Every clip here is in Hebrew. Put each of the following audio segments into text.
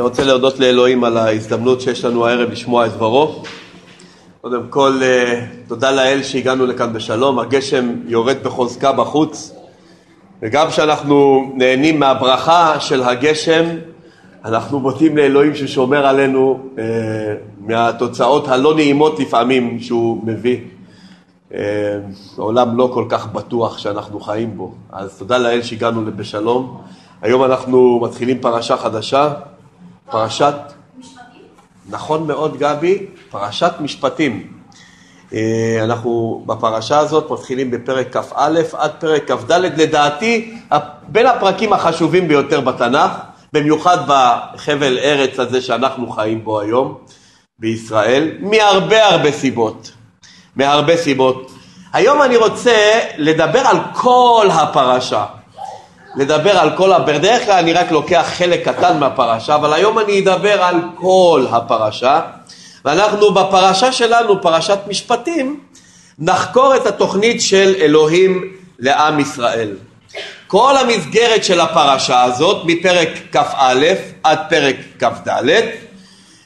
אני רוצה להודות לאלוהים על ההזדמנות שיש לנו הערב לשמוע את דברו. קודם כל, אה, תודה לאל שהגענו לכאן בשלום, הגשם יורד בחוזקה בחוץ, וגם כשאנחנו נהנים מהברכה של הגשם, אנחנו מודים לאלוהים ששומר עלינו אה, מהתוצאות הלא נעימות לפעמים שהוא מביא. אה, עולם לא כל כך בטוח שאנחנו חיים בו, אז תודה לאל שהגענו בשלום. היום אנחנו מתחילים פרשה חדשה, פרשת... משפטים? נכון מאוד גבי, פרשת משפטים. אה, אנחנו בפרשה הזאת מתחילים בפרק כ"א עד פרק כ"ד, לדעתי בין הפרקים החשובים ביותר בתנ"ך, במיוחד בחבל ארץ הזה שאנחנו חיים בו היום, בישראל, מהרבה הרבה סיבות. מהרבה סיבות. היום אני רוצה לדבר על כל הפרשה. לדבר על כל, בדרך כלל אני רק לוקח חלק קטן מהפרשה, אבל היום אני אדבר על כל הפרשה, ואנחנו בפרשה שלנו, פרשת משפטים, נחקור את התוכנית של אלוהים לעם ישראל. כל המסגרת של הפרשה הזאת, מפרק כ"א עד פרק כ"ד,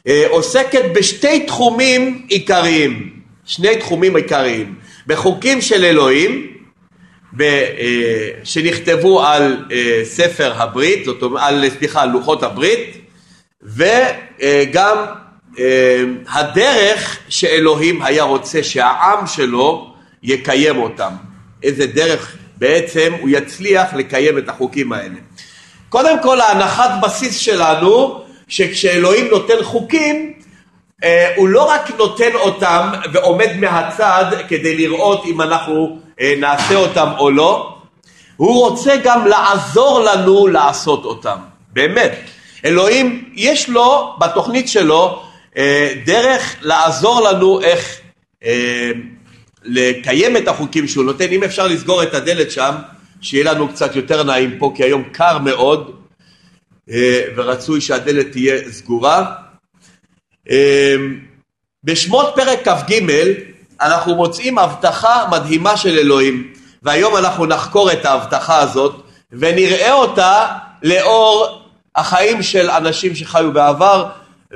אה, עוסקת בשתי תחומים עיקריים, שני תחומים עיקריים, בחוקים של אלוהים אה, שנכתבו על אה, ספר הברית, זאת אומרת, על, סליחה, לוחות הברית, וגם אה, הדרך שאלוהים היה רוצה שהעם שלו יקיים אותם. איזה דרך בעצם הוא יצליח לקיים את החוקים האלה. קודם כל ההנחת בסיס שלנו שכשאלוהים נותן חוקים הוא לא רק נותן אותם ועומד מהצד כדי לראות אם אנחנו נעשה אותם או לא, הוא רוצה גם לעזור לנו לעשות אותם, באמת. אלוהים, יש לו בתוכנית שלו אה, דרך לעזור לנו איך אה, לקיים את החוקים שהוא נותן. אם אפשר לסגור את הדלת שם, שיהיה לנו קצת יותר נעים פה, כי היום קר מאוד, ורצוי שהדלת תהיה סגורה. בשמות פרק כ"ג אנחנו מוצאים הבטחה מדהימה של אלוהים, והיום אנחנו נחקור את ההבטחה הזאת ונראה אותה לאור החיים של אנשים שחיו בעבר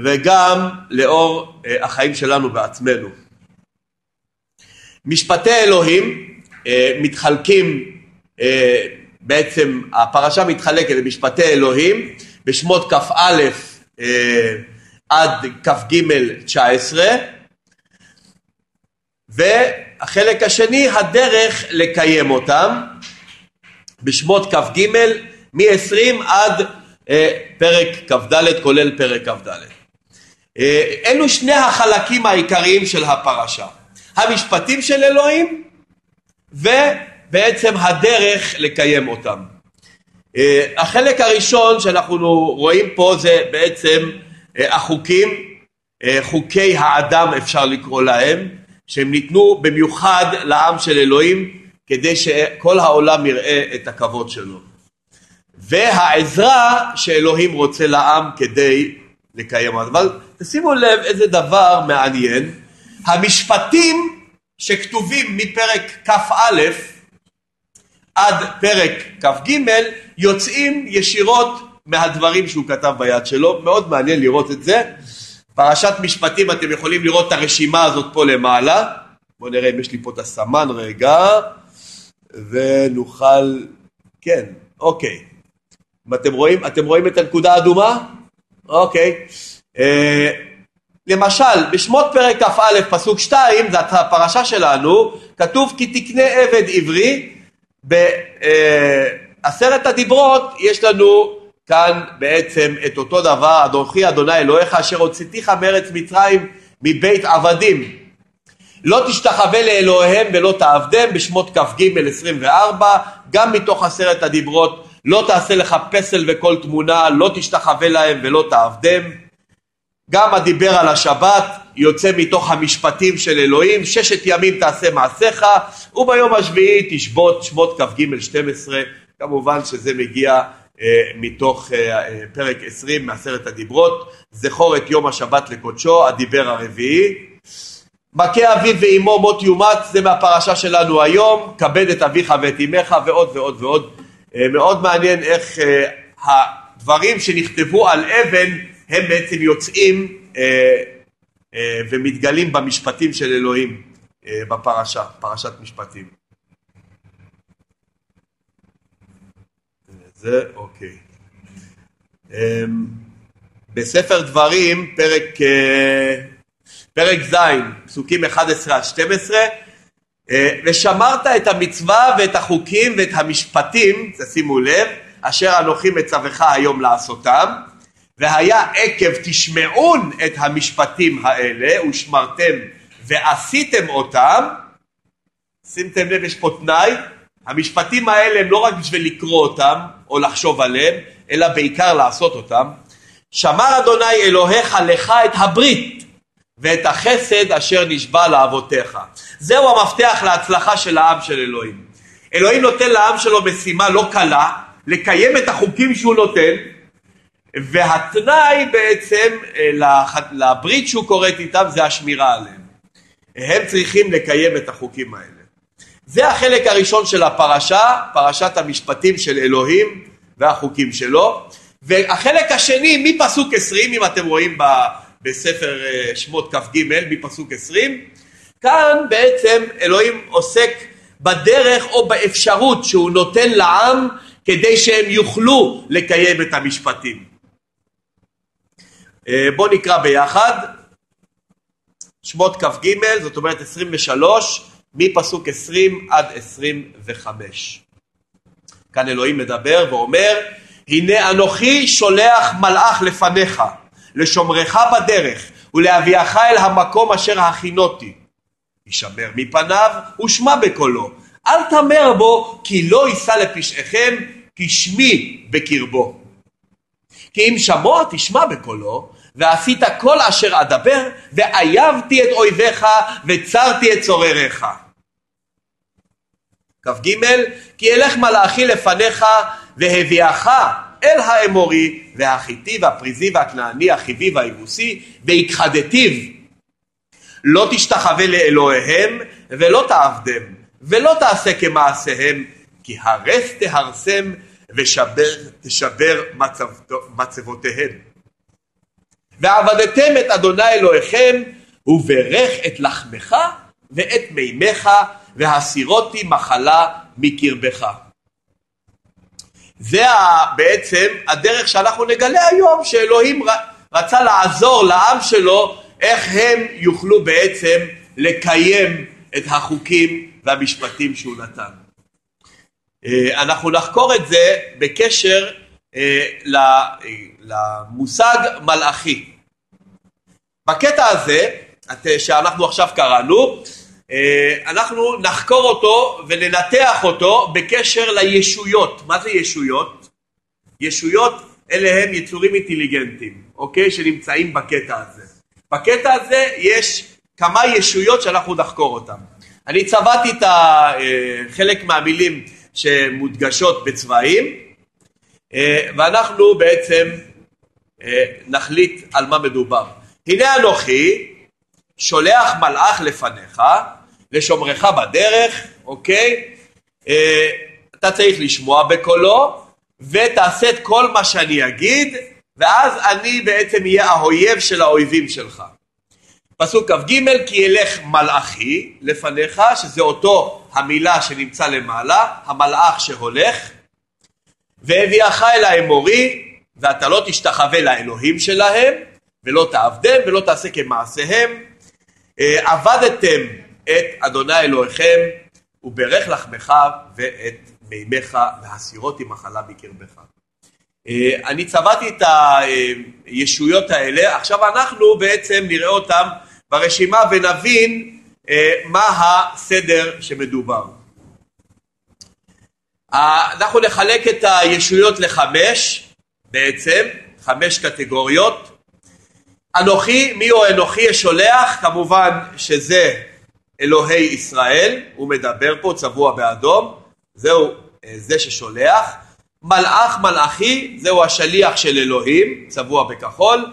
וגם לאור אה, החיים שלנו בעצמנו. משפטי אלוהים אה, מתחלקים, אה, בעצם הפרשה מתחלקת למשפטי אלוהים בשמות כ"א עד כ"ג 19 והחלק השני, הדרך לקיים אותם, בשמות כ"ג, מ-20 עד אה, פרק כ"ד, כולל פרק כ"ד. אה, אלו שני החלקים העיקריים של הפרשה. המשפטים של אלוהים ובעצם הדרך לקיים אותם. אה, החלק הראשון שאנחנו רואים פה זה בעצם אה, החוקים, אה, חוקי האדם אפשר לקרוא להם, שהם ניתנו במיוחד לעם של אלוהים כדי שכל העולם יראה את הכבוד שלו. והעזרה שאלוהים רוצה לעם כדי לקיים. אבל תשימו לב איזה דבר מעניין, המשפטים שכתובים מפרק כ"א עד פרק כ"ג יוצאים ישירות מהדברים שהוא כתב ביד שלו, מאוד מעניין לראות את זה. פרשת משפטים אתם יכולים לראות את הרשימה הזאת פה למעלה. בואו נראה אם יש לי פה את הסמן רגע, ונוכל, כן, אוקיי. אם אתם רואים, אתם רואים את הנקודה האדומה? אוקיי. אה, למשל, בשמות פרק כ"א פסוק 2, זאת הפרשה שלנו, כתוב כי תקנה עבד עברי, בעשרת הדיברות יש לנו כאן בעצם את אותו דבר, אדוכי אדוני אלוהיך אשר הוצאתיך מארץ מצרים מבית עבדים. לא תשתחווה לאלוהיהם ולא תעבדם בשמות כ"ג 24, גם מתוך עשרת הדיברות, לא תעשה לך פסל וכל תמונה, לא תשתחווה להם ולא תעבדם. גם הדיבר על השבת יוצא מתוך המשפטים של אלוהים, ששת ימים תעשה מעשיך, וביום השביעי תשבות שמות כ"ג 12, כמובן שזה מגיע מתוך אה, אה, פרק 20 מעשרת הדיברות, זכור את יום השבת לקודשו, הדיבר הרביעי. מכה אביו ואמו מות יומת, זה מהפרשה שלנו היום, כבד את אביך ואת אמך ועוד ועוד ועוד. מאוד מעניין איך הדברים שנכתבו על אבן הם בעצם יוצאים אה, אה, ומתגלים במשפטים של אלוהים אה, בפרשה, פרשת משפטים. זה אוקיי. אה, בספר דברים, פרק, אה, פרק ז', פסוקים 11 עד 12, אה, ושמרת את המצווה ואת החוקים ואת המשפטים, שימו לב, אשר אנוכי מצווך היום לעשותם, והיה עקב תשמעון את המשפטים האלה ושמרתם ועשיתם אותם, שימתם לב יש פה תנאי, המשפטים האלה הם לא רק בשביל לקרוא אותם או לחשוב עליהם, אלא בעיקר לעשות אותם. שמר אדוני אלוהיך לך את הברית ואת החסד אשר נשבע לאבותיך. זהו המפתח להצלחה של העם של אלוהים. אלוהים נותן לעם שלו משימה לא קלה, לקיים את החוקים שהוא נותן, והתנאי בעצם אה, לברית שהוא כורת איתם זה השמירה עליהם. הם צריכים לקיים את החוקים האלה. זה החלק הראשון של הפרשה, פרשת המשפטים של אלוהים והחוקים שלו. והחלק השני מפסוק 20, אם אתם רואים בספר אה, שמות כ"ג, מפסוק 20, כאן בעצם אלוהים עוסק בדרך או באפשרות שהוא נותן לעם כדי שהם יוכלו לקיים את המשפטים. אה, בואו נקרא ביחד, שמות כ"ג, זאת אומרת 23, מפסוק 20 עד 25. כאן אלוהים מדבר ואומר, הנה אנוכי שולח מלאך לפניך, לשומרך בדרך, ולהביאך אל המקום אשר הכינותי. ישמר מפניו ושמע בקולו, אל תמר בו, כי לא יישא לפשעיכם, כי שמי בקרבו. כי אם שמוע תשמע בקולו, ועשית כל אשר אדבר, ואייבתי את אויביך, וצרתי את צורריך. כ"ג כי אלך מלאכי לפניך והביאך אל האמורי והחיטי והפריזי והכנעני החיבי והיבוסי והכחדתיו. לא תשתחווה לאלוהיהם ולא תעבדם ולא תעשה כמעשיהם כי הרס תהרסם ושבר תשבר מצבותיהם. ועבדתם את אדוני אלוהיכם וברך את לחמך ואת מימיך והסירותי מחלה מקרבך. זה בעצם הדרך שאנחנו נגלה היום שאלוהים רצה לעזור לעם שלו איך הם יוכלו בעצם לקיים את החוקים והמשפטים שהוא נתן. אה, אנחנו נחקור את זה בקשר אה, למושג מלאכי. בקטע הזה שאנחנו עכשיו קראנו אה, אנחנו נחקור אותו וננתח אותו בקשר לישויות. מה זה ישויות? ישויות אלה הם יצורים אינטליגנטיים, אוקיי? שנמצאים בקטע הזה. בקטע הזה יש כמה ישויות שאנחנו נחקור אותן. אני צבעתי את אה, חלק מהמילים שמודגשות בצבעים אה, ואנחנו בעצם נחליט על מה מדובר. הנה אנוכי שולח מלאך לפניך לשומרך בדרך, אוקיי? אה, אתה צריך לשמוע בקולו ותעשה את כל מה שאני אגיד ואז אני בעצם אהיה האויב של האויבים שלך. פסוק כ"ג כי ילך מלאכי לפניך שזה אותו המילה שנמצא למעלה המלאך שהולך והביאך אל האמורי ואתה לא תשתחווה לאלוהים שלהם ולא תעבדם ולא תעשה כמעשיהם אה, עבדתם את אדוני אלוהיכם וברך לחמך ואת מימיך והסירותי מחלה בקרבך. אה, אני צבעתי את הישויות האלה, עכשיו אנחנו בעצם נראה אותם ברשימה ונבין אה, מה הסדר שמדובר. אנחנו נחלק את הישויות לחמש בעצם, חמש קטגוריות. אנוכי, מי הוא אנוכי השולח? כמובן שזה אלוהי ישראל, הוא מדבר פה צבוע באדום, זהו אה, זה ששולח. מלאך מלאכי, זהו השליח של אלוהים, צבוע בכחול.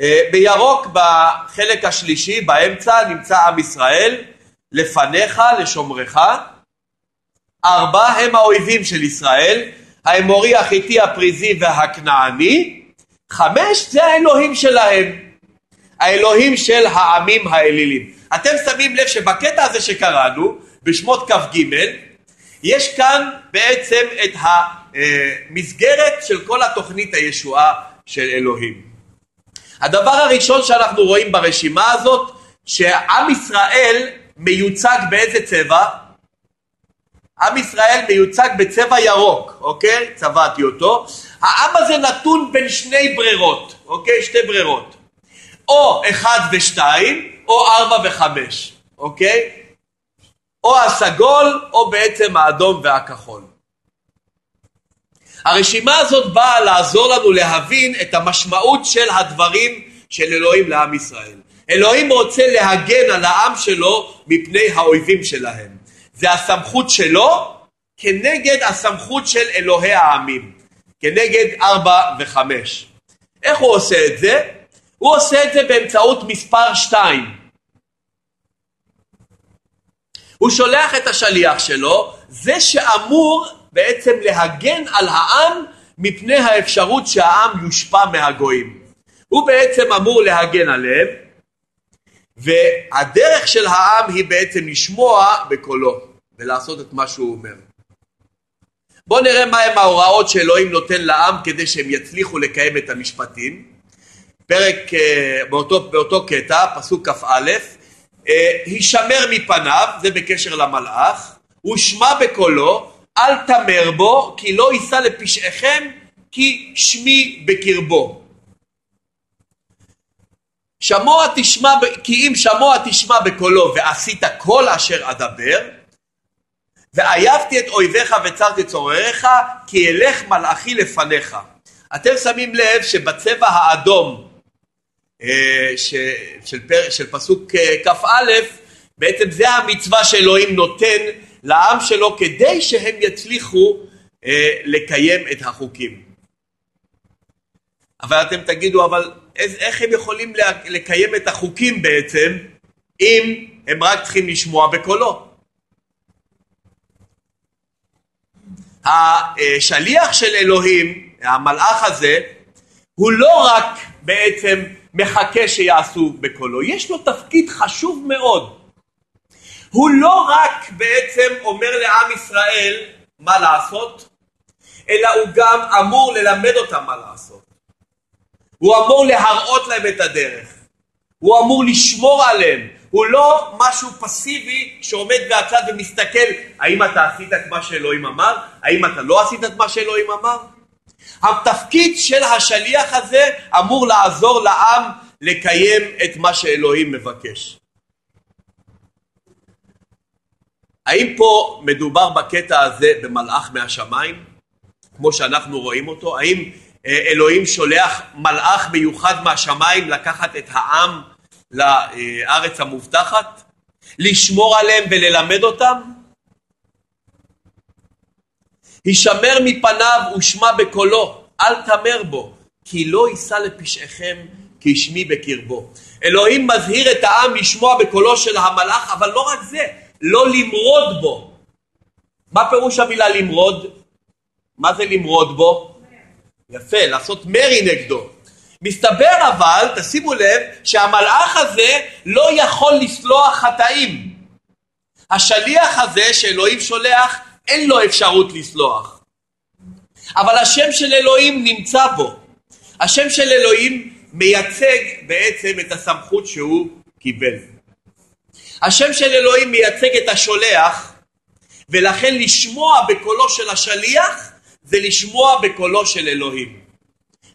אה, בירוק בחלק השלישי, באמצע, נמצא עם ישראל, לפניך, לשומרך. ארבע הם האויבים של ישראל, האמורי, החיטי, הפריזי והכנעני. חמש זה האלוהים שלהם, האלוהים של העמים האלילים. אתם שמים לב שבקטע הזה שקראנו, בשמות כ"ג, יש כאן בעצם את המסגרת של כל התוכנית הישועה של אלוהים. הדבר הראשון שאנחנו רואים ברשימה הזאת, שעם ישראל מיוצג באיזה צבע? עם ישראל מיוצג בצבע ירוק, אוקיי? צבעתי אותו. העם הזה נתון בין שני ברירות, אוקיי? שתי ברירות. או אחד ושתיים, או ארבע וחמש, אוקיי? או הסגול, או בעצם האדום והכחול. הרשימה הזאת באה לעזור לנו להבין את המשמעות של הדברים של אלוהים לעם ישראל. אלוהים רוצה להגן על העם שלו מפני האויבים שלהם. זה הסמכות שלו כנגד הסמכות של אלוהי העמים, כנגד ארבע וחמש. איך הוא עושה את זה? הוא עושה את זה באמצעות מספר שתיים. הוא שולח את השליח שלו, זה שאמור בעצם להגן על העם מפני האפשרות שהעם יושפע מהגויים. הוא בעצם אמור להגן עליהם, והדרך של העם היא בעצם לשמוע בקולו ולעשות את מה שהוא אומר. בואו נראה מהם ההוראות שאלוהים נותן לעם כדי שהם יצליחו לקיים את המשפטים. פרק אה, באותו, באותו קטע, פסוק כ"א, אה, הישמר מפניו, זה בקשר למלאך, ושמע בקולו, אל תמר בו, כי לא יישא לפשעיכם, כי שמי בקרבו. שמוע תשמע, כי אם שמוע תשמע בקולו ועשית כל אשר אדבר, ועייפתי את אויביך וצרתי צורריך, כי אלך מלאכי לפניך. אתם שמים לב שבצבע האדום ש, של, פר, של פסוק אה, כ"א, בעצם זה המצווה שאלוהים נותן לעם שלו כדי שהם יצליחו אה, לקיים את החוקים. אבל אתם תגידו, אבל איך הם יכולים לקיים את החוקים בעצם, אם הם רק צריכים לשמוע בקולו? השליח של אלוהים, המלאך הזה, הוא לא רק בעצם מחכה שיעשו בקולו, יש לו תפקיד חשוב מאוד. הוא לא רק בעצם אומר לעם ישראל מה לעשות, אלא הוא גם אמור ללמד אותם מה לעשות. הוא אמור להראות להם את הדרך. הוא אמור לשמור עליהם. הוא לא משהו פסיבי שעומד מהצד ומסתכל האם אתה עשית את מה שאלוהים אמר? האם אתה לא עשית את מה שאלוהים אמר? התפקיד של השליח הזה אמור לעזור לעם לקיים את מה שאלוהים מבקש. האם פה מדובר בקטע הזה במלאך מהשמיים, כמו שאנחנו רואים אותו? האם אה, אלוהים שולח מלאך מיוחד מהשמיים לקחת את העם לארץ המובטחת? לשמור עליהם וללמד אותם? הישמר מפניו ושמע בקולו, אל תמר בו, כי לא יישא לפשעיכם כי שמי בקרבו. אלוהים מזהיר את העם לשמוע בקולו של המלאך, אבל לא רק זה, לא למרוד בו. מה פירוש המילה למרוד? מה זה למרוד בו? יפה, לעשות מרי נגדו. מסתבר אבל, תשימו לב, שהמלאך הזה לא יכול לסלוח חטאים. השליח הזה שאלוהים שולח, אין לו אפשרות לסלוח. אבל השם של אלוהים נמצא בו. השם של אלוהים מייצג בעצם את הסמכות שהוא קיבל. השם של אלוהים מייצג את השולח, ולכן לשמוע בקולו של השליח זה לשמוע בקולו של אלוהים.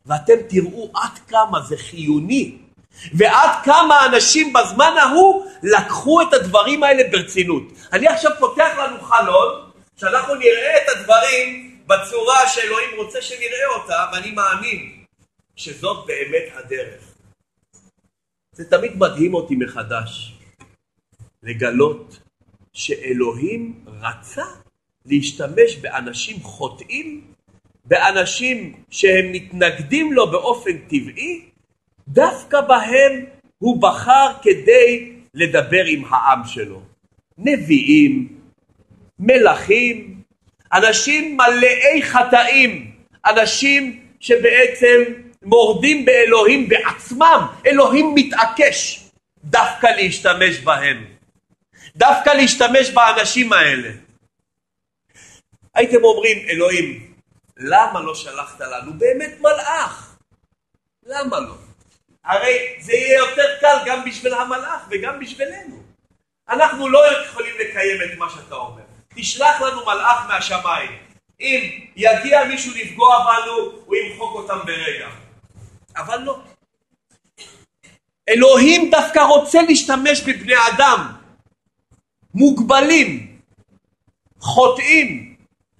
ואתם תראו עד כמה זה חיוני, ועד כמה אנשים בזמן ההוא לקחו את הדברים האלה ברצינות. אני עכשיו פותח לנו חלון, שאנחנו נראה את הדברים בצורה שאלוהים רוצה שנראה אותה, ואני מאמין שזאת באמת הדרך. זה תמיד מדהים אותי מחדש, לגלות שאלוהים רצה להשתמש באנשים חוטאים, באנשים שהם מתנגדים לו באופן טבעי, דווקא בהם הוא בחר כדי לדבר עם העם שלו. נביאים, מלכים, אנשים מלאי חטאים, אנשים שבעצם מורדים באלוהים בעצמם, אלוהים מתעקש דווקא להשתמש בהם, דווקא להשתמש באנשים האלה. הייתם אומרים, אלוהים, למה לא שלחת לנו באמת מלאך? למה לא? הרי זה יהיה יותר קל גם בשביל המלאך וגם בשבילנו. אנחנו לא יכולים לקיים את מה שאתה אומר. תשלח לנו מלאך מהשמיים. אם יגיע מישהו לפגוע בנו, הוא ימחוק אותם ברגע. אבל לא. אלוהים דווקא רוצה להשתמש בבני אדם מוגבלים, חוטאים,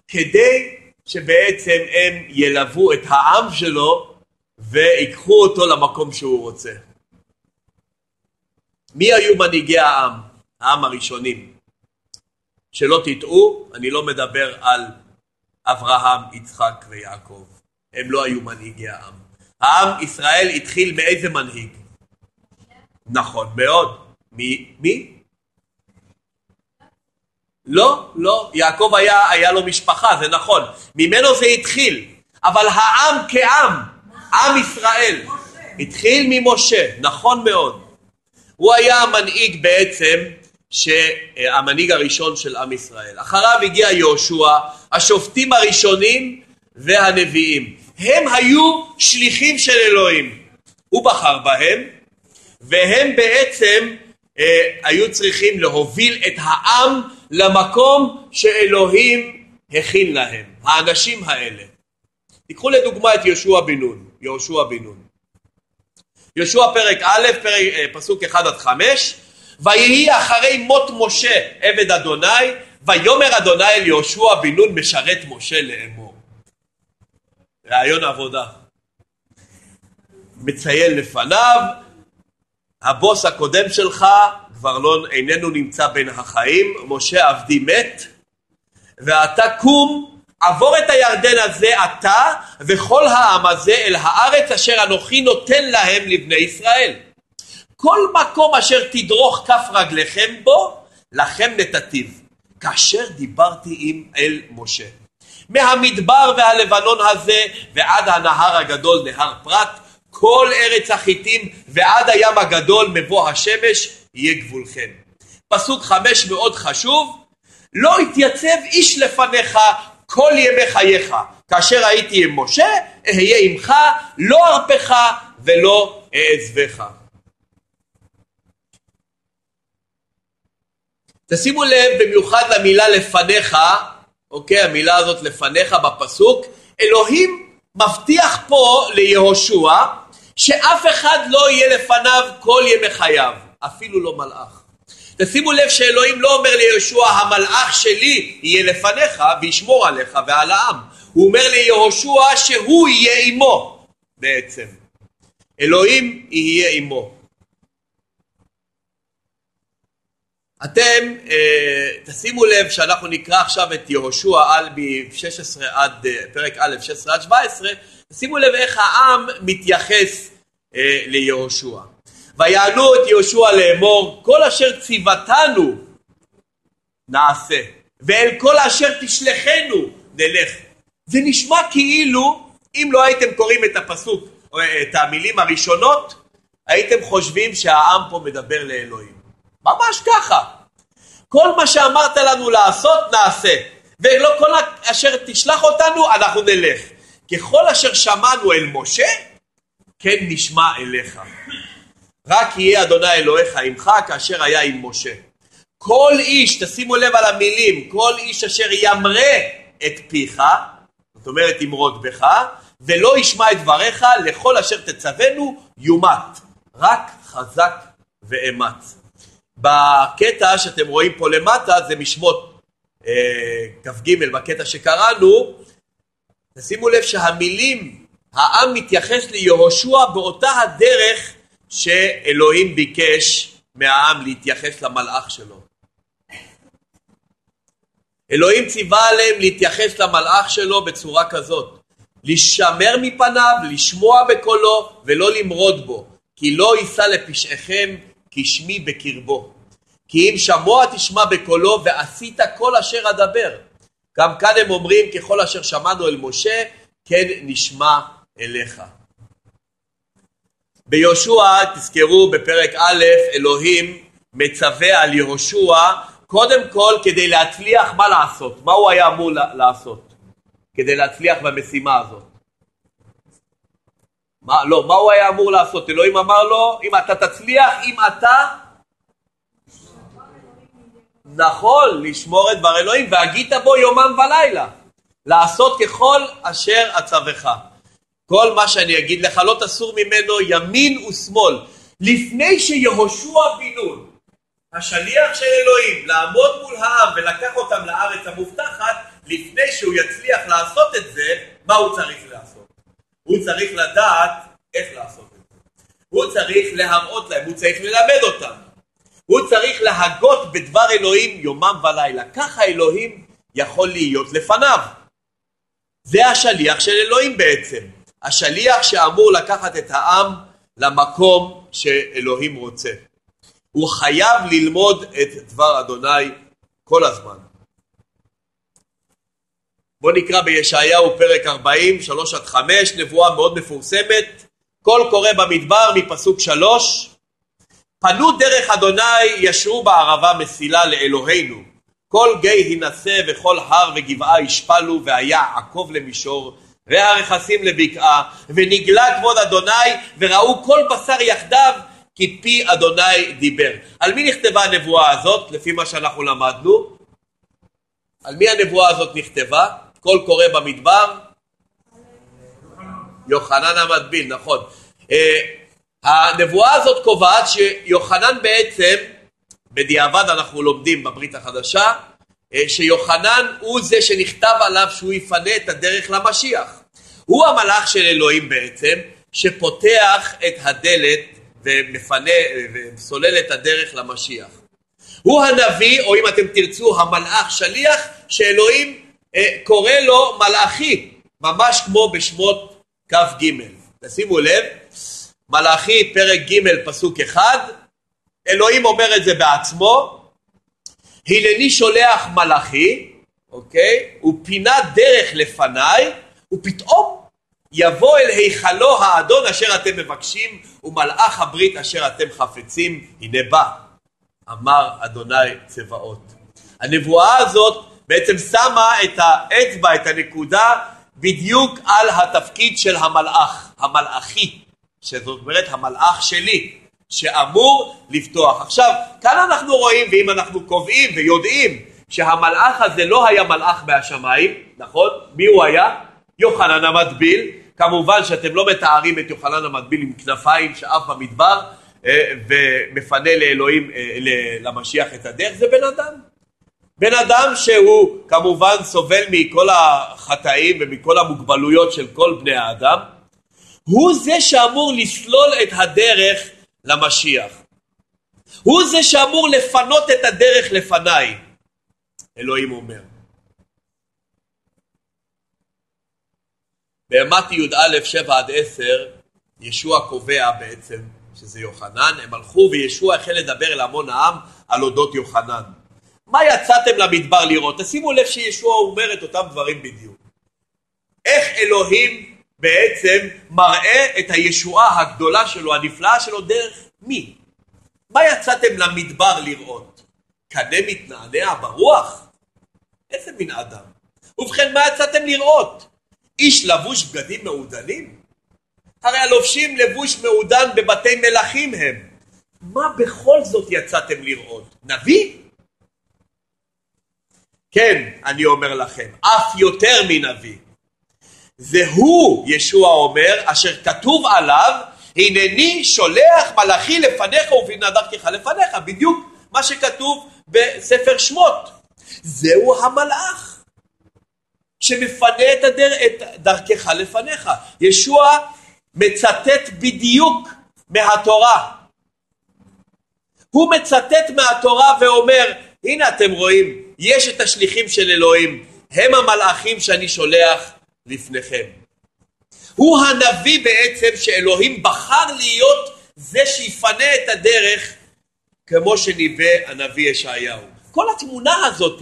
כדי שבעצם הם ילוו את העם שלו ויקחו אותו למקום שהוא רוצה. מי היו מנהיגי העם? העם הראשונים. שלא תטעו, אני לא מדבר על אברהם, יצחק ויעקב. הם לא היו מנהיגי העם. העם ישראל התחיל מאיזה מנהיג? נכון מאוד. מי? מי? לא, לא. יעקב היה, היה לו משפחה, זה נכון. ממנו זה התחיל. אבל העם כעם, עם ישראל, התחיל ממשה, נכון מאוד. הוא היה המנהיג בעצם, המנהיג הראשון של עם ישראל. אחריו הגיע יהושע, השופטים הראשונים והנביאים. הם היו שליחים של אלוהים. הוא בחר בהם, והם בעצם אה, היו צריכים להוביל את העם למקום שאלוהים הכין להם, האנשים האלה. תיקחו לדוגמה את יהושע בן נון, יהושע בן נון. יהושע פרק א', פרק, אה, פסוק 1 עד 5, ויהי אחרי מות משה עבד אדוני, ויאמר אדוני אל יהושע בן נון משרת משה לאמור. רעיון עבודה. מציין לפניו, הבוס הקודם שלך כבר לא, איננו נמצא בין החיים, משה עבדי מת, ואתה קום, עבור את הירדן הזה אתה וכל העם הזה אל הארץ אשר אנוכי נותן להם לבני ישראל. כל מקום אשר תדרוך כף רגליכם בו, לכם נתתיו. כאשר דיברתי עם אל משה. מהמדבר והלבנון הזה ועד הנהר הגדול נהר פרת, כל ארץ החיטים ועד הים הגדול מבוא השמש יהיה גבולכם. פסוק חמש מאוד חשוב, לא יתייצב איש לפניך כל ימי חייך, כאשר הייתי עם משה, אהיה עמך, לא ארפך ולא אעזבך. תשימו לב במיוחד למילה לפניך, אוקיי, המילה הזאת לפניך בפסוק, אלוהים מבטיח פה ליהושע שאף אחד לא יהיה לפניו כל ימי חייו. אפילו לא מלאך. תשימו לב שאלוהים לא אומר ליהושע המלאך שלי יהיה לפניך וישמור עליך ועל העם. הוא אומר ליהושע שהוא יהיה עמו בעצם. אלוהים יהיה עמו. אתם אה, תשימו לב שאנחנו נקרא עכשיו את יהושע על ב-16 עד אה, פרק א' 16 עד 17 שימו לב איך העם מתייחס אה, ליהושע. ויענו את יהושע לאמור כל אשר ציוותנו נעשה ואל כל אשר תשלחנו נלך. זה נשמע כאילו אם לא הייתם קוראים את הפסוק או את המילים הראשונות הייתם חושבים שהעם פה מדבר לאלוהים. ממש ככה. כל מה שאמרת לנו לעשות נעשה ולא כל אשר תשלח אותנו אנחנו נלך. ככל אשר שמענו אל משה כן נשמע אליך. רק יהיה אדוני אלוהיך עמך כאשר היה עם משה. כל איש, תשימו לב על המילים, כל איש אשר ימרה את פיך, זאת אומרת ימרוד בך, ולא ישמע את דבריך, לכל אשר תצוונו יומת. רק חזק ואמץ. בקטע שאתם רואים פה למטה, זה משמות אה, כ"ג בקטע שקראנו, תשימו לב שהמילים, העם מתייחס ליהושע באותה הדרך שאלוהים ביקש מהעם להתייחס למלאך שלו. אלוהים ציווה עליהם להתייחס למלאך שלו בצורה כזאת, לשמר מפניו, לשמוע בקולו ולא למרוד בו, כי לא יישא לפשעיכם כשמי בקרבו. כי אם שמוע תשמע בקולו ועשית כל אשר אדבר. גם כאן הם אומרים ככל אשר שמענו אל משה כן נשמע אליך. ביהושע, תזכרו, בפרק א', אלוהים מצווה על יהושע קודם כל כדי להצליח מה לעשות, מה הוא היה אמור לעשות כדי להצליח במשימה הזאת. מה, לא, מה הוא היה אמור לעשות? אלוהים אמר לו, אם אתה תצליח, אם אתה... נכון, לשמור את דבר אלוהים, והגית בו יומם ולילה. לעשות ככל אשר אצווך. כל מה שאני אגיד לך לא תסור ממנו ימין ושמאל. לפני שיהושע בן נון, השליח של אלוהים, לעמוד מול העם ולקח אותם לארץ המובטחת, לפני שהוא יצליח לעשות את זה, מה הוא צריך לעשות? הוא צריך לדעת איך לעשות את זה. הוא צריך להראות להם, הוא צריך ללמד אותם. הוא צריך להגות בדבר אלוהים יומם ולילה. ככה אלוהים יכול להיות לפניו. זה השליח של אלוהים בעצם. השליח שאמור לקחת את העם למקום שאלוהים רוצה. הוא חייב ללמוד את דבר אדוני כל הזמן. בואו נקרא בישעיהו פרק 40, 3 עד 5, נבואה מאוד מפורסמת. קול קורא במדבר מפסוק 3, פנו דרך אדוני ישרו בערבה מסילה לאלוהינו. כל גיא הינשא וכל הר וגבעה ישפלו והיה עקוב למישור והרכסים לבקעה ונגלה כבוד אדוני וראו כל בשר יחדיו כי פי אדוני דיבר. על מי נכתבה הנבואה הזאת לפי מה שאנחנו למדנו? על מי הנבואה הזאת נכתבה? קול קורא במדבר? יוחנן המטביל, נכון. אה, הנבואה הזאת קובעת שיוחנן בעצם, בדיעבד אנחנו לומדים בברית החדשה, אה, שיוחנן הוא זה שנכתב עליו שהוא יפנה את הדרך למשיח. הוא המלאך של אלוהים בעצם, שפותח את הדלת ומפנה וסולל את הדרך למשיח. הוא הנביא, או אם אתם תרצו, המלאך שליח, שאלוהים קורא לו מלאכי, ממש כמו בשמות כ"ג. תשימו לב, מלאכי פרק ג' פסוק אחד, אלוהים אומר את זה בעצמו, הנני שולח מלאכי, אוקיי? הוא פינה דרך לפניי, ופתאום יבוא אל היכלו האדון אשר אתם מבקשים, ומלאך הברית אשר אתם חפצים, הנה בא, אמר אדוני צבאות. הנבואה הזאת בעצם שמה את האצבע, את הנקודה, בדיוק על התפקיד של המלאך, המלאכי, שזאת אומרת המלאך שלי, שאמור לפתוח. עכשיו, כאן אנחנו רואים, ואם אנחנו קובעים ויודעים שהמלאך הזה לא היה מלאך מהשמיים, נכון? מי הוא היה? יוחנן המטביל. כמובן שאתם לא מתארים את יוחנן המטביל עם כנפיים שעף במדבר אה, ומפנה לאלוהים, אה, למשיח את הדרך, זה בן אדם. בן אדם שהוא כמובן סובל מכל החטאים ומכל המוגבלויות של כל בני האדם, הוא זה שאמור לסלול את הדרך למשיח. הוא זה שאמור לפנות את הדרך לפניי, אלוהים אומר. במתי י"א 7 עד 10 ישוע קובע בעצם שזה יוחנן, הם הלכו וישוע החל לדבר אל המון העם על אודות יוחנן. מה יצאתם למדבר לראות? תשימו לב שישוע אומר את אותם דברים בדיוק. איך אלוהים בעצם מראה את הישועה הגדולה שלו, הנפלאה שלו, דרך מי? מה יצאתם למדבר לראות? קנה מתנענע ברוח? איזה מין אדם? ובכן, מה יצאתם לראות? איש לבוש בגדים מעודנים? הרי הלובשים לבוש מעודן בבתי מלכים הם. מה בכל זאת יצאתם לראות? נביא? כן, אני אומר לכם, אף יותר מנביא. זה הוא, ישוע אומר, אשר כתוב עליו, הנני שולח מלאכי לפניך ובינה דרכך לפניך, בדיוק מה שכתוב בספר שמות. זהו המלאך שמפנה את, הדר... את דרכך לפניך. ישוע מצטט בדיוק מהתורה. הוא מצטט מהתורה ואומר, הנה אתם רואים, יש את השליחים של אלוהים, הם המלאכים שאני שולח לפניכם. הוא הנביא בעצם שאלוהים בחר להיות זה שיפנה את הדרך כמו שניבא הנביא ישעיהו. כל התמונה הזאת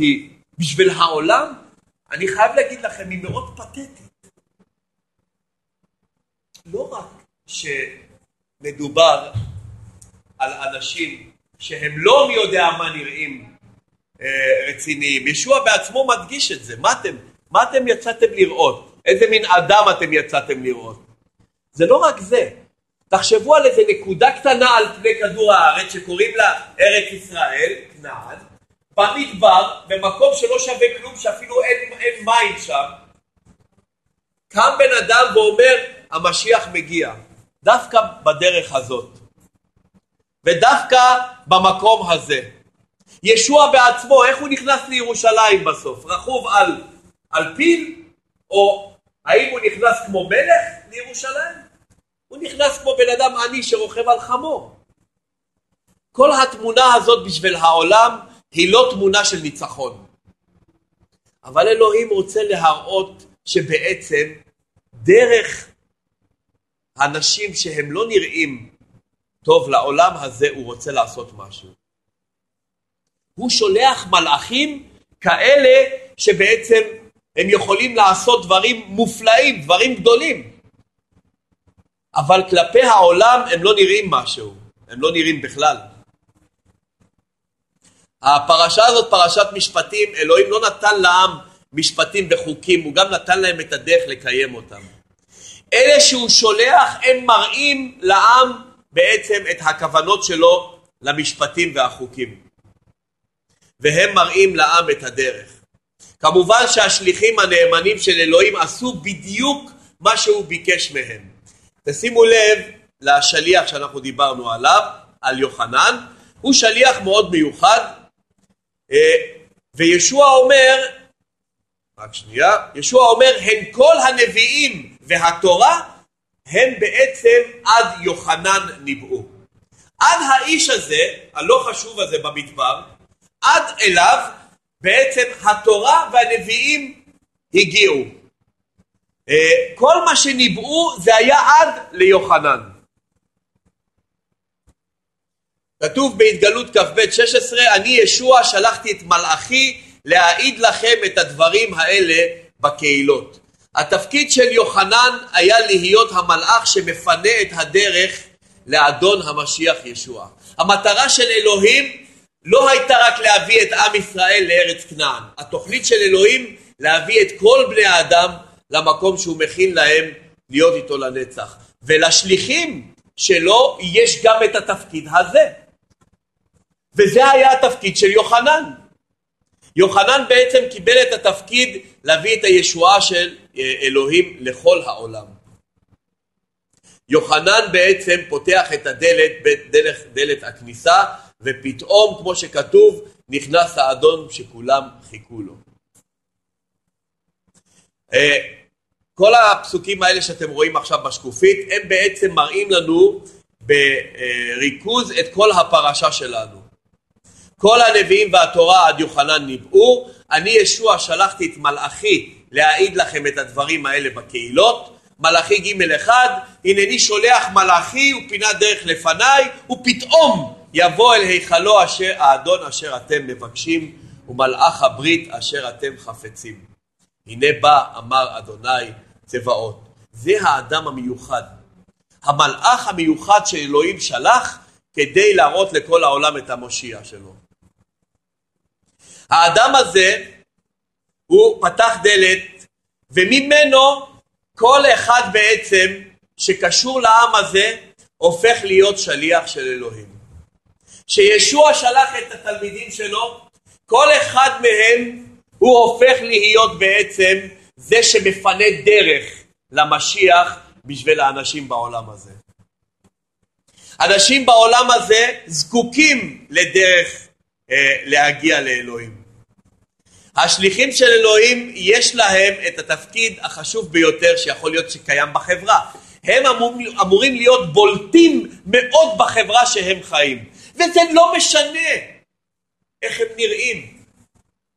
בשביל העולם, אני חייב להגיד לכם, היא מאוד פתטית. לא רק מדובר על אנשים שהם לא מי יודע מה נראים רציניים. ישוע בעצמו מדגיש את זה. מה אתם, מה אתם יצאתם לראות? איזה מין אדם אתם יצאתם לראות? זה לא רק זה. תחשבו על איזה נקודה קטנה על פני כדור הארץ שקוראים לה ארץ ישראל, כנען, במדבר, במקום שלא שווה כלום, שאפילו אין, אין מים שם, קם בן אדם ואומר, המשיח מגיע, דווקא בדרך הזאת, ודווקא במקום הזה. ישוע בעצמו, איך הוא נכנס לירושלים בסוף? רכוב על, על פיל, או האם הוא נכנס כמו מלך לירושלים? הוא נכנס כמו בן אדם עני שרוכב על חמור. כל התמונה הזאת בשביל העולם היא לא תמונה של ניצחון. אבל אלוהים רוצה להראות שבעצם דרך אנשים שהם לא נראים טוב לעולם הזה הוא רוצה לעשות משהו. הוא שולח מלאכים כאלה שבעצם הם יכולים לעשות דברים מופלאים, דברים גדולים. אבל כלפי העולם הם לא נראים משהו, הם לא נראים בכלל. הפרשה הזאת, פרשת משפטים, אלוהים לא נתן לעם משפטים וחוקים, הוא גם נתן להם את הדרך לקיים אותם. אלה שהוא שולח, הם מראים לעם בעצם את הכוונות שלו למשפטים והחוקים. והם מראים לעם את הדרך. כמובן שהשליחים הנאמנים של אלוהים עשו בדיוק מה שהוא ביקש מהם. תשימו לב לשליח שאנחנו דיברנו עליו, על יוחנן, הוא שליח מאוד מיוחד, אה, וישוע אומר, רק שנייה, ישוע אומר, הן כל הנביאים והתורה הם בעצם עד יוחנן ניבאו. עד האיש הזה, הלא חשוב הזה במדבר, עד אליו בעצם התורה והנביאים הגיעו. אה, כל מה שניבאו זה היה עד ליוחנן. כתוב בהתגלות כ"ב 16, אני ישוע שלחתי את מלאכי להעיד לכם את הדברים האלה בקהילות. התפקיד של יוחנן היה להיות המלאך שמפנה את הדרך לאדון המשיח ישוע. המטרה של אלוהים לא הייתה רק להביא את עם ישראל לארץ כנען. התוכנית של אלוהים להביא את כל בני האדם למקום שהוא מכין להם להיות איתו לנצח. ולשליחים שלו יש גם את התפקיד הזה. וזה היה התפקיד של יוחנן. יוחנן בעצם קיבל את התפקיד להביא את הישועה של אה, אלוהים לכל העולם. יוחנן בעצם פותח את הדלת בדרך דלת הכניסה ופתאום כמו שכתוב נכנס האדון שכולם חיכו לו. אה, כל הפסוקים האלה שאתם רואים עכשיו בשקופית הם בעצם מראים לנו בריכוז את כל הפרשה שלנו. כל הנביאים והתורה עד יוחנן ניבאו, אני ישוע שלחתי את מלאכי להעיד לכם את הדברים האלה בקהילות, מלאכי ג' אחד, הנני שולח מלאכי ופינה דרך לפניי, ופתאום יבוא אל היכלו אשר, האדון אשר אתם מבקשים, ומלאך הברית אשר אתם חפצים. הנה בא, אמר אדוני צבאות. זה האדם המיוחד. המלאך המיוחד שאלוהים שלח כדי להראות לכל העולם את המושיע שלו. האדם הזה, הוא פתח דלת, וממנו כל אחד בעצם שקשור לעם הזה, הופך להיות שליח של אלוהים. כשישוע שלח את התלמידים שלו, כל אחד מהם הוא הופך להיות בעצם זה שמפנה דרך למשיח בשביל האנשים בעולם הזה. אנשים בעולם הזה זקוקים לדרך אה, להגיע לאלוהים. השליחים של אלוהים יש להם את התפקיד החשוב ביותר שיכול להיות שקיים בחברה. הם אמור, אמורים להיות בולטים מאוד בחברה שהם חיים. וזה לא משנה איך הם נראים,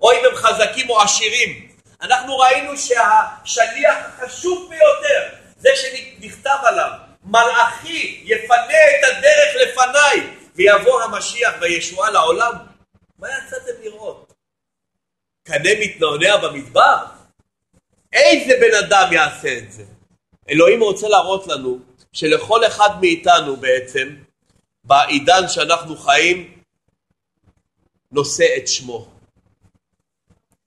או אם הם חזקים או עשירים. אנחנו ראינו שהשליח החשוב ביותר, זה שנכתב עליו, מלאכי יפנה את הדרך לפניי, ויבוא המשיח וישועה לעולם. מה יצאתם לראות? קנה מתנענע במדבר? איזה בן אדם יעשה את זה? אלוהים רוצה להראות לנו שלכל אחד מאיתנו בעצם, בעידן שאנחנו חיים, נושא את שמו.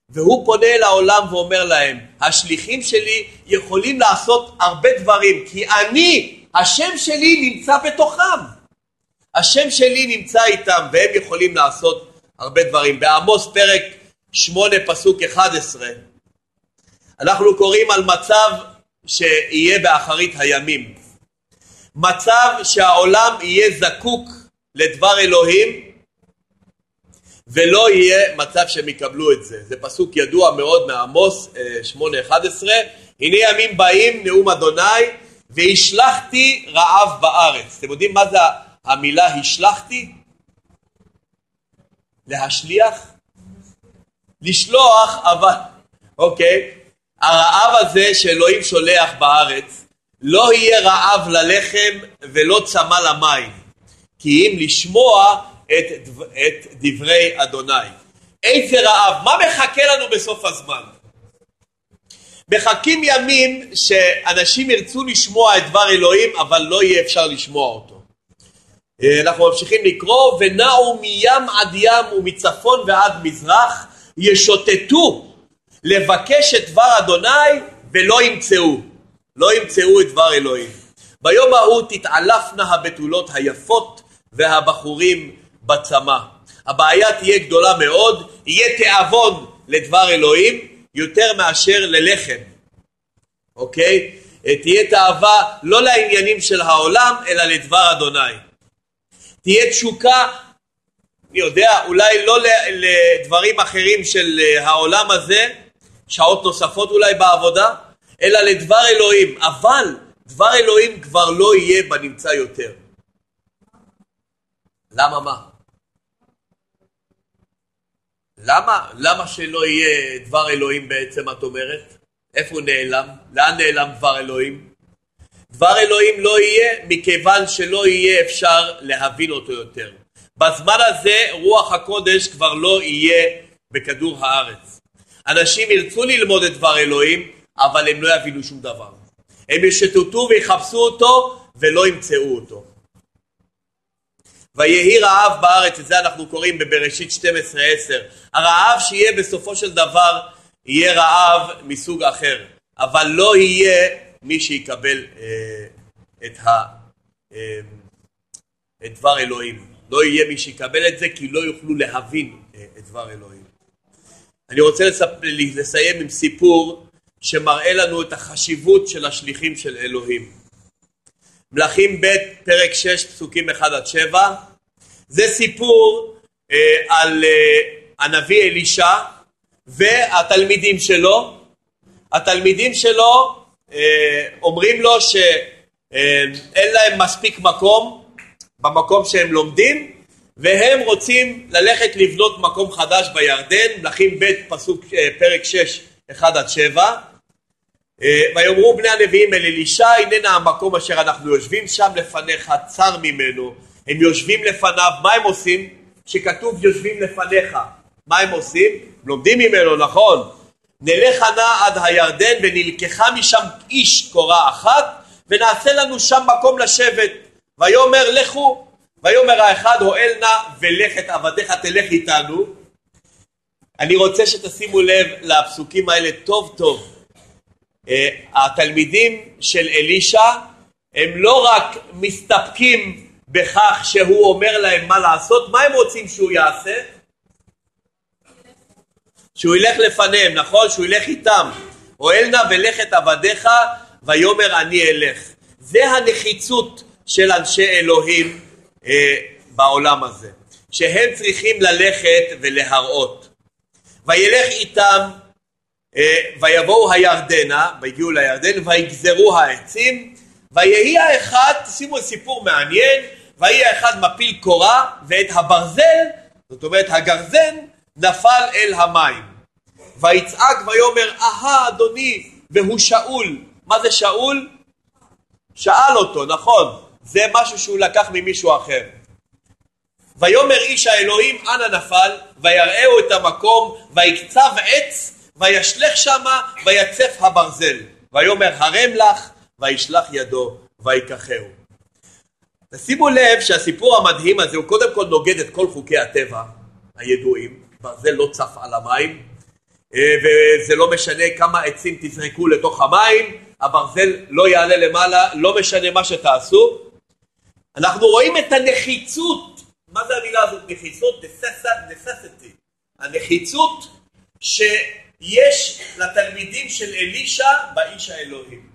והוא פונה אל העולם ואומר להם, השליחים שלי יכולים לעשות הרבה דברים, כי אני, השם שלי נמצא בתוכם. השם שלי נמצא איתם והם יכולים לעשות הרבה דברים. בעמוס פרק 8 פסוק 11 אנחנו קוראים על מצב שיהיה באחרית הימים. מצב שהעולם יהיה זקוק לדבר אלוהים ולא יהיה מצב שהם יקבלו את זה. זה פסוק ידוע מאוד מעמוס 8.11 אה, הנה ימים באים נאום אדוני והשלכתי רעב בארץ. אתם יודעים מה זה המילה השלכתי? להשליח? לשלוח אבל, אוקיי, הרעב הזה שאלוהים שולח בארץ לא יהיה רעב ללחם ולא צמא למים כי אם לשמוע את, את דברי אדוני. איזה רעב, מה מחכה לנו בסוף הזמן? מחכים ימים שאנשים ירצו לשמוע את דבר אלוהים אבל לא יהיה אפשר לשמוע אותו. אה, אנחנו ממשיכים לקרוא ונעו מים עד ים ומצפון ועד מזרח ישוטטו לבקש את דבר אדוני ולא ימצאו, לא ימצאו את דבר אלוהים. ביום ההוא תתעלפנה הבתולות היפות והבחורים בצמא. הבעיה תהיה גדולה מאוד, יהיה תיאבון לדבר אלוהים יותר מאשר ללחם, אוקיי? תהיה תאווה לא לעניינים של העולם אלא לדבר אדוני. תהיה תשוקה אני יודע, אולי לא לדברים אחרים של אה, העולם הזה, שעות נוספות אולי בעבודה, אלא לדבר אלוהים. אבל דבר אלוהים כבר לא יהיה בנמצא יותר. למה מה? למה? למה שלא יהיה דבר אלוהים בעצם, את אומרת? איפה הוא נעלם? לאן נעלם דבר אלוהים? דבר אלוהים לא יהיה מכיוון שלא יהיה אפשר להבין אותו יותר. בזמן הזה רוח הקודש כבר לא יהיה בכדור הארץ. אנשים ירצו ללמוד את דבר אלוהים, אבל הם לא יבינו שום דבר. הם ישתתו ויחפשו אותו ולא ימצאו אותו. ויהי רעב בארץ, את זה אנחנו קוראים בבראשית 12-10. הרעב שיהיה בסופו של דבר יהיה רעב מסוג אחר, אבל לא יהיה מי שיקבל אה, את, ה, אה, את דבר אלוהים. לא יהיה מי שיקבל את זה כי לא יוכלו להבין אה, את דבר אלוהים. אני רוצה לספ... לסיים עם סיפור שמראה לנו את החשיבות של השליחים של אלוהים. מלכים ב' פרק 6 פסוקים 1 עד 7 זה סיפור אה, על אה, הנביא אלישע והתלמידים שלו. התלמידים שלו אה, אומרים לו שאין אה, להם מספיק מקום במקום שהם לומדים והם רוצים ללכת לבנות מקום חדש בירדן, מלכים ב' פסוק אה, פרק 6 1 עד 7 אה, ויאמרו בני הנביאים אל אלישע הננה המקום אשר אנחנו יושבים שם לפניך צר ממנו הם יושבים לפניו מה הם עושים? שכתוב יושבים לפניך מה הם עושים? לומדים ממנו נכון נלך נא עד הירדן ונלקחה משם איש קורה אחת ונעשה לנו שם מקום לשבת ויאמר לכו, ויאמר האחד הואל נא ולך את עבדיך תלך איתנו. אני רוצה שתשימו לב לפסוקים האלה טוב טוב. Uh, התלמידים של אלישע הם לא רק מסתפקים בכך שהוא אומר להם מה לעשות, מה הם רוצים שהוא יעשה? שהוא ילך לפניהם, נכון? שהוא ילך איתם. הואל נא ולך את עבדיך ויאמר אני אלך. זה הנחיצות של אנשי אלוהים אה, בעולם הזה, שהם צריכים ללכת ולהראות. וילך איתם אה, ויבואו הירדנה, והגיעו לירדן, ויגזרו העצים, ויהי האחד, שימו סיפור מעניין, ויהי האחד מפיל קורה, ואת הברזל, זאת אומרת הגרזן, נפל אל המים. ויצעק ויאמר, אהה אדוני, והוא שאול. מה זה שאול? שאל אותו, נכון. זה משהו שהוא לקח ממישהו אחר. ויאמר איש האלוהים אנה נפל ויראהו את המקום ויקצב עץ וישלך שמה ויצף הברזל ויאמר הרם לך וישלח ידו ויקחהו. תשימו לב שהסיפור המדהים הזה הוא קודם כל נוגד את כל חוקי הטבע הידועים, ברזל לא צף על המים, אה, וזה לא משנה כמה עצים תזרקו לתוך המים, הברזל לא יעלה למעלה, לא משנה מה שתעשו. אנחנו רואים את הנחיצות, מה זה המילה הזאת נחיצות? necessity. הנחיצות שיש לתלמידים של אלישע באיש האלוהים.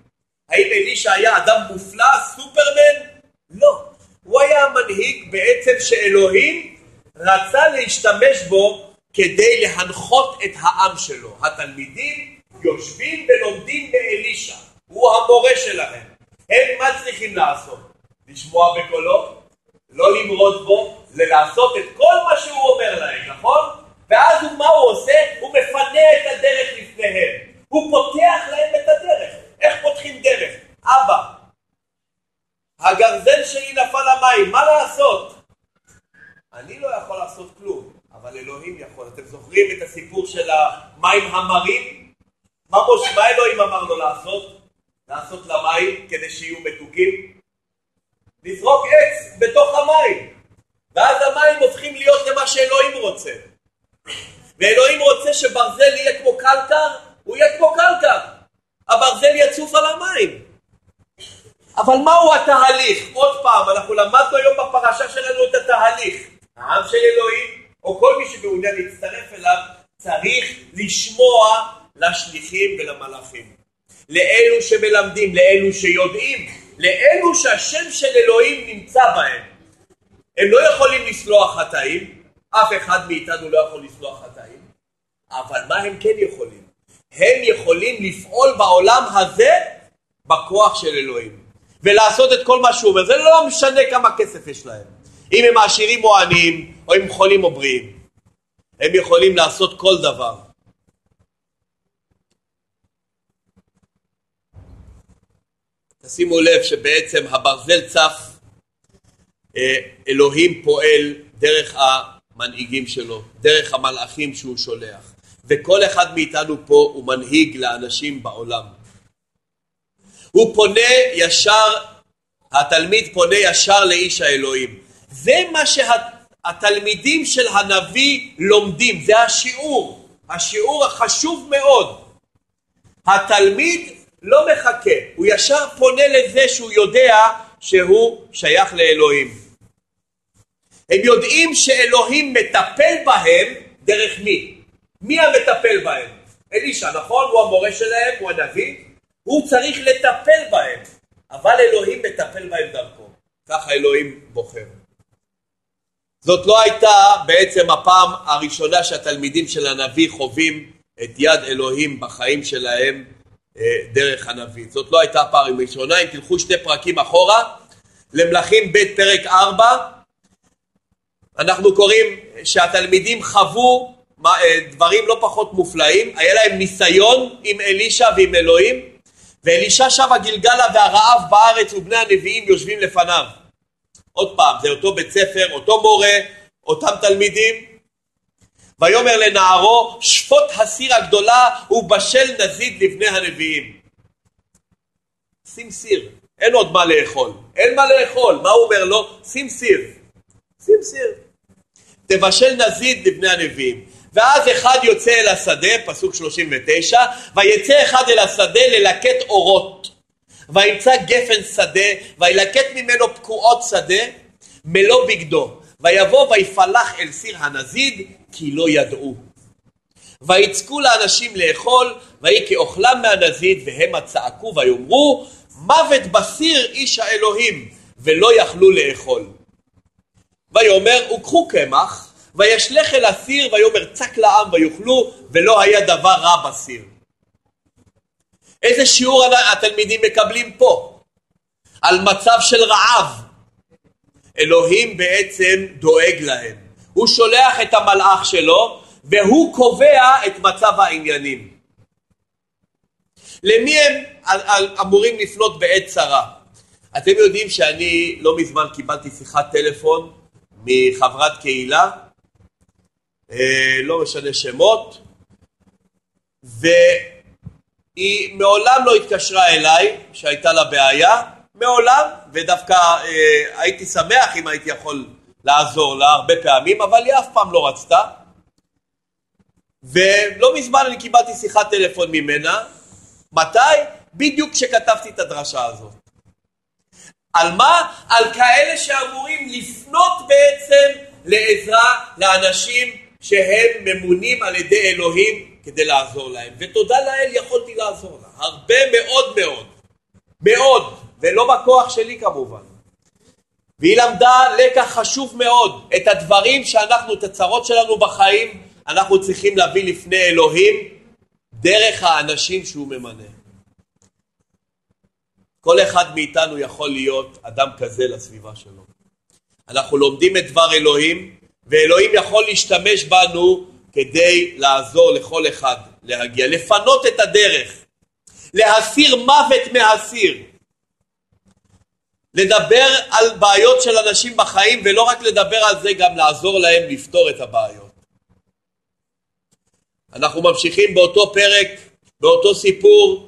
האם אלישע היה אדם מופלא, סופרמן? לא. הוא היה המנהיג בעצם שאלוהים רצה להשתמש בו כדי להנחות את העם שלו. התלמידים יושבים ולומדים מאלישע, הוא המורה שלהם. הם מה צריכים לעשות? לשמוע בקולו, לא למרוד בו, לעשות את כל מה שהוא אומר להם, נכון? ואז הוא, מה הוא עושה? הוא מפנה את הדרך לפניהם. הוא פותח להם את הדרך. איך פותחים דרך? אבא, הגרזן שלי נפל למים, מה לעשות? אני לא יכול לעשות כלום, אבל אלוהים יכול. אתם זוכרים את הסיפור של המים המרים? מה, מוש... מה אלוהים אמר לו לעשות? לעשות למים כדי שיהיו מתוקים? לזרוק עץ בתוך המים, ואז המים הופכים להיות למה שאלוהים רוצה. ואלוהים רוצה שברזל יהיה כמו קלקר, הוא יהיה כמו קלקר. הברזל יצוף על המים. אבל מהו התהליך? עוד פעם, אנחנו למדנו היום בפרשה שלנו את התהליך. העם של אלוהים, או כל מי שמעוניין להצטרף אליו, צריך לשמוע לשליחים ולמלאכים. לאלו שמלמדים, לאלו שיודעים, לאלו שהשם של אלוהים נמצא בהם. הם לא יכולים לסלוח חטאים, אף אחד מאיתנו לא יכול לסלוח חטאים, אבל מה הם כן יכולים? הם יכולים לפעול בעולם הזה בכוח של אלוהים, ולעשות את כל מה שהוא אומר. זה לא משנה כמה כסף יש להם. אם הם עשירים או עניים, או אם חולים או בריאים. הם יכולים לעשות כל דבר. תשימו לב שבעצם הברזל צף, אה, אלוהים פועל דרך המנהיגים שלו, דרך המלאכים שהוא שולח. וכל אחד מאיתנו פה הוא מנהיג לאנשים בעולם. הוא פונה ישר, התלמיד פונה ישר לאיש האלוהים. זה מה שהתלמידים של הנביא לומדים, זה השיעור, השיעור החשוב מאוד. התלמיד לא מחכה, הוא ישר פונה לזה שהוא יודע שהוא שייך לאלוהים. הם יודעים שאלוהים מטפל בהם דרך מי? מי המטפל בהם? אלישע, נכון? הוא המורה שלהם, הוא הנביא, הוא צריך לטפל בהם, אבל אלוהים מטפל בהם דרכו. ככה אלוהים בוחר. זאת לא הייתה בעצם הפעם הראשונה שהתלמידים של הנביא חווים את יד אלוהים בחיים שלהם אה, דרך הנביא. זאת לא הייתה הפעם הראשונה, אם תלכו שתי פרקים אחורה, למלכים ב' פרק 4, אנחנו קוראים שהתלמידים חוו אה, דברים לא פחות מופלאים, היה להם ניסיון עם אלישע ועם אלוהים, ואלישע שב הגלגלה והרעב בארץ ובני הנביאים יושבים לפניו. עוד פעם, זה אותו בית ספר, אותו מורה, אותם תלמידים. ויאמר לנערו, שפוט הסיר הגדולה ובשל נזיד לבני הנביאים. שים סיר, אין עוד מה לאכול, אין מה לאכול, מה הוא אומר לו? שים סיר, שים סיר. תבשל נזיד לבני הנביאים. ואז אחד יוצא אל השדה, פסוק 39, ויצא אחד אל השדה ללקט אורות. וימצא גפן שדה, וילקט ממנו פקועות שדה, מלוא בגדו. ויבוא ויפלח אל סיר הנזיד, כי לא ידעו. ויצקו לאנשים לאכול, ויהי כאוכלם מהנזיד, והמה צעקו ויאמרו, מוות בסיר איש האלוהים, ולא יכלו לאכול. ויאמר, וקחו קמח, וישלך אל הסיר ויאמר צק לעם ויאכלו ולא היה דבר רע בסיר. איזה שיעור התלמידים מקבלים פה? על מצב של רעב. אלוהים בעצם דואג להם. הוא שולח את המלאך שלו והוא קובע את מצב העניינים. למי הם אמורים לפנות בעת צרה? אתם יודעים שאני לא מזמן קיבלתי שיחת טלפון מחברת קהילה אה, לא משנה שמות, והיא מעולם לא התקשרה אליי שהייתה לה בעיה, מעולם, ודווקא אה, הייתי שמח אם הייתי יכול לעזור לה הרבה פעמים, אבל היא אף פעם לא רצתה. ולא מזמן אני קיבלתי שיחת טלפון ממנה, מתי? בדיוק כשכתבתי את הדרשה הזאת. על מה? על כאלה שאמורים לפנות בעצם לעזרה לאנשים שהם ממונים על ידי אלוהים כדי לעזור להם. ותודה לאל יכולתי לעזור לה. הרבה מאוד מאוד. מאוד. ולא בכוח שלי כמובן. והיא למדה לקח חשוב מאוד. את הדברים שאנחנו, את הצרות שלנו בחיים, אנחנו צריכים להביא לפני אלוהים דרך האנשים שהוא ממנה. כל אחד מאיתנו יכול להיות אדם כזה לסביבה שלו. אנחנו לומדים את דבר אלוהים, ואלוהים יכול להשתמש בנו כדי לעזור לכל אחד להגיע, לפנות את הדרך, להסיר מוות מהסיר, לדבר על בעיות של אנשים בחיים, ולא רק לדבר על זה, גם לעזור להם לפתור את הבעיות. אנחנו ממשיכים באותו פרק, באותו סיפור.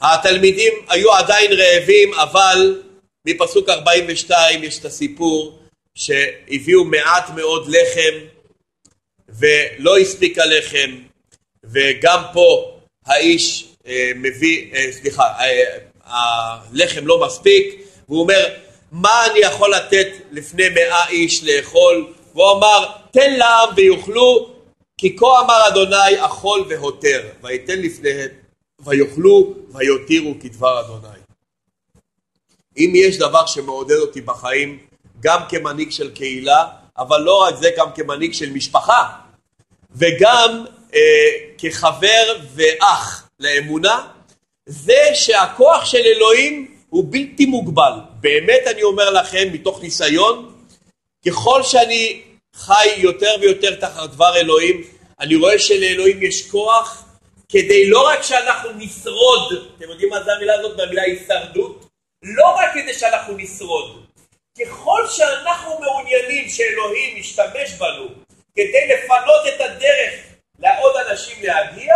התלמידים היו עדיין רעבים, אבל מפסוק 42 יש את הסיפור שהביאו מעט מאוד לחם ולא הספיק הלחם, וגם פה האיש אה, מביא, אה, סליחה, אה, הלחם לא מספיק, והוא אומר, מה אני יכול לתת לפני מאה איש לאכול? והוא אמר, תן לעם ויאכלו, כי כה אמר אדוני אכול והותר, ויתן לפניהם, ויאכלו ויותירו כדבר אדוני. אם יש דבר שמעודד אותי בחיים, גם כמנהיג של קהילה, אבל לא רק זה, גם כמנהיג של משפחה, וגם אה, כחבר ואח לאמונה, זה שהכוח של אלוהים הוא בלתי מוגבל. באמת אני אומר לכם, מתוך ניסיון, ככל שאני חי יותר ויותר תחת דבר אלוהים, אני רואה שלאלוהים יש כוח כדי לא רק שאנחנו נשרוד, אתם יודעים מה זה המילה הזאת? במילה הישרדות? לא רק כדי שאנחנו נשרוד. ככל שאנחנו מעוניינים שאלוהים ישתמש בנו כדי לפנות את הדרך לעוד אנשים להגיע,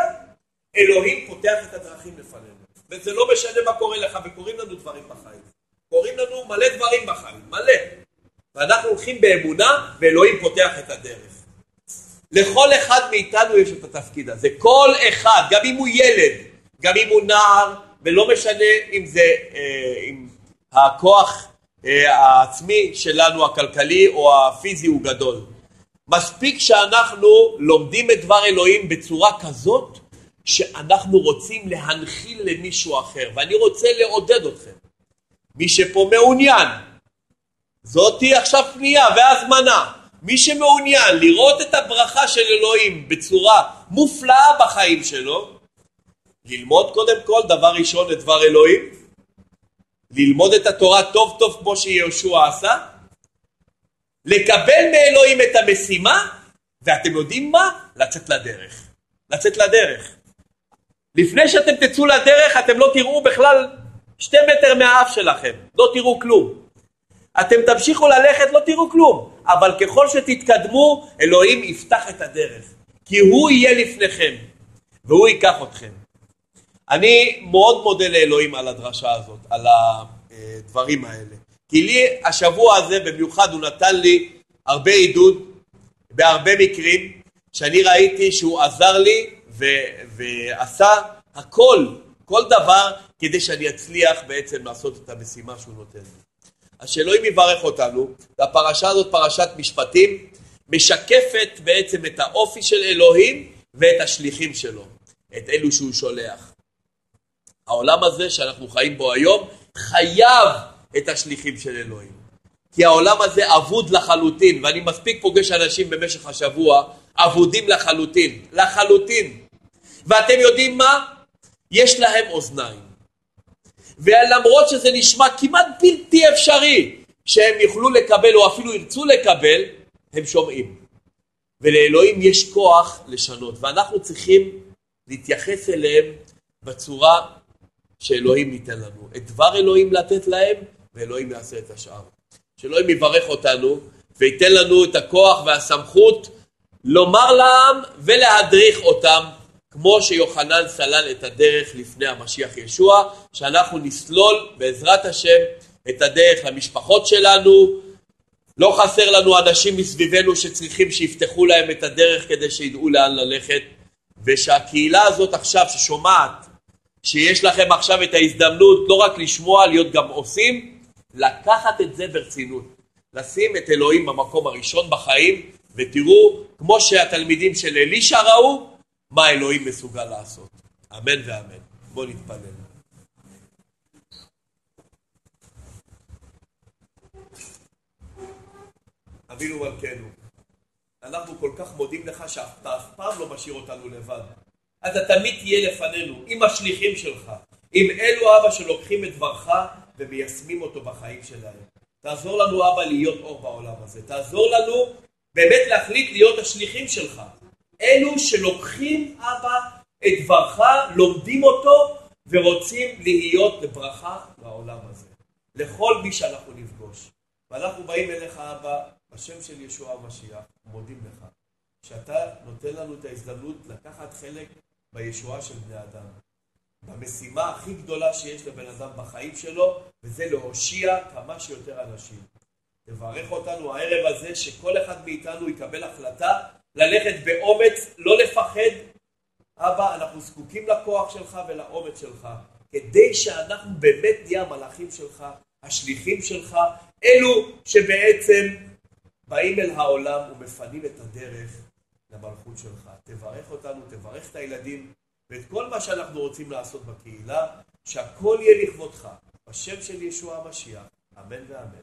אלוהים פותח את הדרכים לפנינו. וזה לא משנה מה קורה לך, וקורים לנו דברים בחיים. קורים לנו מלא דברים בחיים, מלא. ואנחנו הולכים באמונה, ואלוהים פותח את הדרך. לכל אחד מאיתנו יש את התפקיד הזה. כל אחד, גם אם הוא ילד, גם אם הוא נער, ולא משנה אם זה, אה, אם הכוח אה, העצמי שלנו, הכלכלי או הפיזי הוא גדול. מספיק שאנחנו לומדים את דבר אלוהים בצורה כזאת שאנחנו רוצים להנחיל למישהו אחר, ואני רוצה לעודד אתכם. מי שפה מעוניין, זאתי עכשיו פנייה והזמנה, מי שמעוניין לראות את הברכה של אלוהים בצורה מופלאה בחיים שלו, ללמוד קודם כל דבר ראשון את דבר אלוהים, ללמוד את התורה טוב טוב כמו שיהושע עשה, לקבל מאלוהים את המשימה, ואתם יודעים מה? לצאת לדרך. לצאת לדרך. לפני שאתם תצאו לדרך אתם לא תראו בכלל שתי מטר מהאף שלכם, לא תראו כלום. אתם תמשיכו ללכת, לא תראו כלום, אבל ככל שתתקדמו, אלוהים יפתח את הדרך, כי הוא יהיה לפניכם, והוא ייקח אתכם. אני מאוד מודה לאלוהים על הדרשה הזאת, על הדברים האלה. כי לי השבוע הזה במיוחד הוא נתן לי הרבה עידוד בהרבה מקרים שאני ראיתי שהוא עזר לי ועשה הכל, כל דבר כדי שאני אצליח בעצם לעשות את המשימה שהוא נותן לי. אז שאלוהים יברך אותנו, והפרשה הזאת פרשת משפטים משקפת בעצם את האופי של אלוהים ואת השליחים שלו, את אלו שהוא שולח. העולם הזה שאנחנו חיים בו היום חייב את השליחים של אלוהים. כי העולם הזה אבוד לחלוטין, ואני מספיק פוגש אנשים במשך השבוע אבודים לחלוטין, לחלוטין. ואתם יודעים מה? יש להם אוזניים. ולמרות שזה נשמע כמעט בלתי אפשרי שהם יוכלו לקבל או אפילו ירצו לקבל, הם שומעים. ולאלוהים יש כוח לשנות, ואנחנו צריכים להתייחס אליהם בצורה שאלוהים ייתן לנו. את דבר אלוהים לתת להם, ואלוהים יעשה את השאר. שאלוהים יברך אותנו וייתן לנו את הכוח והסמכות לומר לעם ולהדריך אותם כמו שיוחנן סלל את הדרך לפני המשיח ישוע, שאנחנו נסלול בעזרת השם את הדרך למשפחות שלנו. לא חסר לנו אנשים מסביבנו שצריכים שיפתחו להם את הדרך כדי שידעו לאן ללכת, ושהקהילה הזאת עכשיו ששומעת שיש לכם עכשיו את ההזדמנות לא רק לשמוע, להיות גם עושים, לקחת את זה ברצינות. לשים את אלוהים במקום הראשון בחיים, ותראו, כמו שהתלמידים של אלישע ראו, מה אלוהים מסוגל לעשות. אמן ואמן. בואו נתפלל. אבינו מלכנו, אנחנו כל כך מודים לך שאתה אף פעם לא משאיר אותנו לבד. אתה תמיד תהיה לפנינו, עם השליחים שלך, עם אלו אבא שלוקחים את דברך ומיישמים אותו בחיים שלהם. תעזור לנו אבא להיות אור בעולם הזה, תעזור לנו באמת להחליט להיות השליחים שלך. אלו שלוקחים אבא את דברך, לומדים אותו ורוצים להיות לברכה לעולם הזה. לכל מי שאנחנו נפגוש. ואנחנו באים אליך אבא, בשם של ישוע המשיח, מודים לך, שאתה נותן לנו את ההזדמנות לקחת חלק בישועה של בני אדם. במשימה הכי גדולה שיש לבן אדם בחיים שלו, וזה להושיע כמה שיותר אנשים. תברך אותנו הערב הזה שכל אחד מאיתנו יקבל החלטה ללכת באומץ, לא לפחד. אבא, אנחנו זקוקים לכוח שלך ולאומץ שלך, כדי שאנחנו באמת נהיה המלאכים שלך, השליחים שלך, אלו שבעצם באים אל העולם ומפנים את הדרך למלכות שלך. תברך אותנו, תברך את הילדים ואת כל מה שאנחנו רוצים לעשות בקהילה, שהכל יהיה לכבודך. בשם של ישוע המשיח, אמן ואמן.